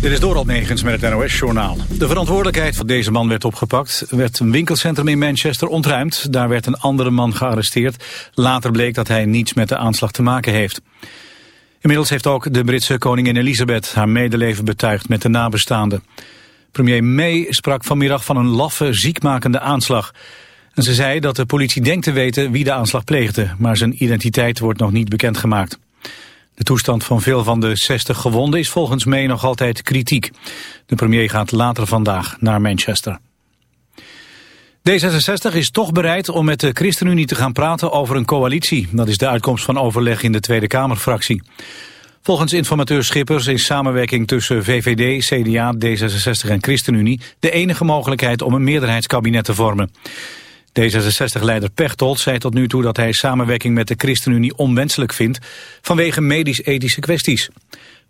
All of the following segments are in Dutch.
Dit is Doral Negens met het NOS-journaal. De verantwoordelijkheid van deze man werd opgepakt. werd een winkelcentrum in Manchester ontruimd. Daar werd een andere man gearresteerd. Later bleek dat hij niets met de aanslag te maken heeft. Inmiddels heeft ook de Britse koningin Elisabeth haar medeleven betuigd met de nabestaanden. Premier May sprak vanmiddag van een laffe, ziekmakende aanslag. En ze zei dat de politie denkt te weten wie de aanslag pleegde, maar zijn identiteit wordt nog niet bekendgemaakt. De toestand van veel van de 60 gewonden is volgens May nog altijd kritiek. De premier gaat later vandaag naar Manchester. D66 is toch bereid om met de ChristenUnie te gaan praten over een coalitie. Dat is de uitkomst van overleg in de Tweede Kamerfractie. Volgens informateur Schippers is samenwerking tussen VVD, CDA, D66 en ChristenUnie... de enige mogelijkheid om een meerderheidskabinet te vormen. D66-leider Pechtold zei tot nu toe dat hij samenwerking met de ChristenUnie onwenselijk vindt vanwege medisch-ethische kwesties.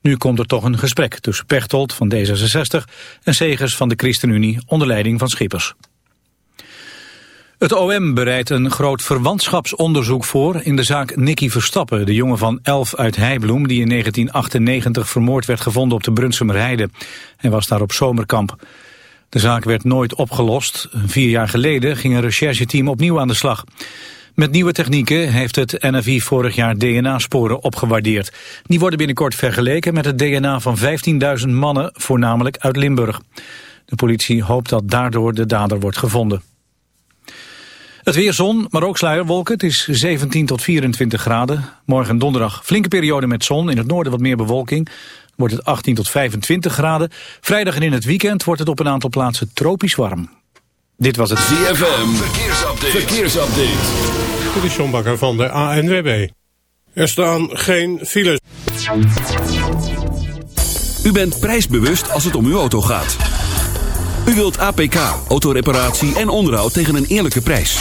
Nu komt er toch een gesprek tussen Pechtold van D66 en Segers van de ChristenUnie onder leiding van Schippers. Het OM bereidt een groot verwantschapsonderzoek voor in de zaak Nicky Verstappen, de jongen van 11 uit Heibloem die in 1998 vermoord werd gevonden op de Brunsumer Heide. Hij was daar op zomerkamp. De zaak werd nooit opgelost. Vier jaar geleden ging een rechercheteam opnieuw aan de slag. Met nieuwe technieken heeft het NFI vorig jaar DNA-sporen opgewaardeerd. Die worden binnenkort vergeleken met het DNA van 15.000 mannen, voornamelijk uit Limburg. De politie hoopt dat daardoor de dader wordt gevonden. Het weer zon, maar ook sluierwolken. Het is 17 tot 24 graden. Morgen donderdag flinke periode met zon. In het noorden wat meer bewolking wordt het 18 tot 25 graden. Vrijdag en in het weekend wordt het op een aantal plaatsen tropisch warm. Dit was het ZFM. Verkeersupdate. Verkeersupdate. De Sjombakker van de ANWB. Er staan geen files. U bent prijsbewust als het om uw auto gaat. U wilt APK, autoreparatie en onderhoud tegen een eerlijke prijs.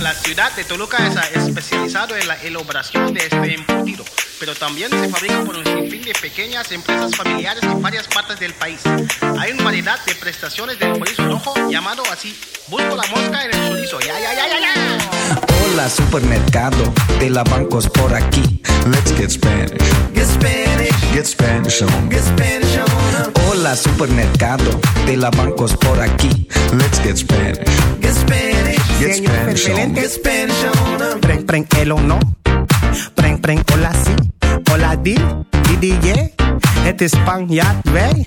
La ciudad de Toluca es especializado en la elaboración de este embutido, pero también se fabrica por un sinfín de pequeñas empresas familiares en varias partes del país. Hay una variedad de prestaciones del chorizo rojo llamado así. Busco la mosca en el chorizo. Ya, ya, ya, ya. Hola supermercado de la bancos por aquí. Let's get Spanish. Get Spanish, Get Spanish on. get Spanish on. Hola supermercado de la bancos por aquí. Let's get Spanish. Get Spanish, Get Spanish on. get Spanish on. Preng, preng, el o no. Preng, preng, hola si. Hola di, di, di, yeah. Het is Spanjaard, wij.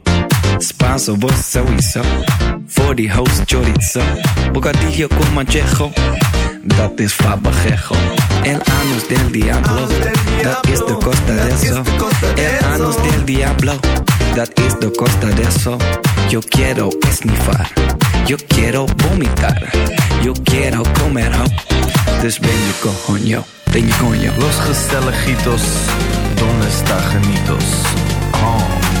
Spanso, chorizo, 40 house chorizo, bocadillo con manchejo, dat is fabajejo. El anus del diablo, dat is de costa de eso. El anus del diablo, dat is de costa de eso. Yo quiero esnifar, yo quiero vomitar, yo quiero comer ho. Dus ben je coño, ben je. Los gezelligitos, donde está genitos? Oh.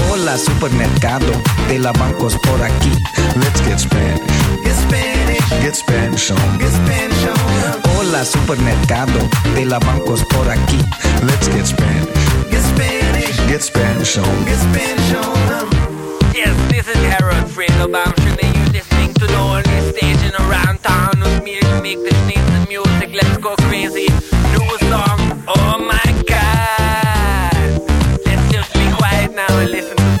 Hola supermercado de la bancos por aquí. Let's get Spanish. Get Spanish. Get Spanish on. Get Spanish on. Hola supermercado de la bancos por aquí. Let's get Spanish. Get Spanish. Get Spanish on. Get Spanish on. Yes, this is Harold Fredelbaum. Should they use this thing to the only stage in around town with me to make this name? listen to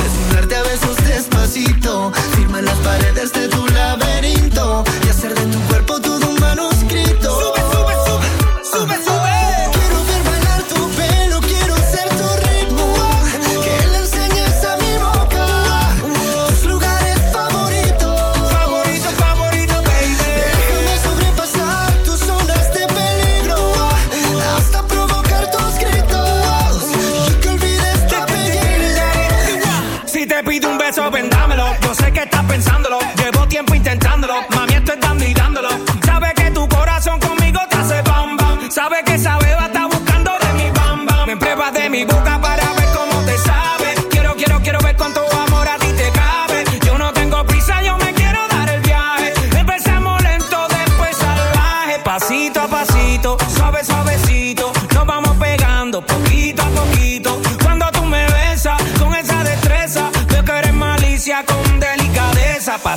desde tu laberinto.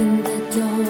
open the door.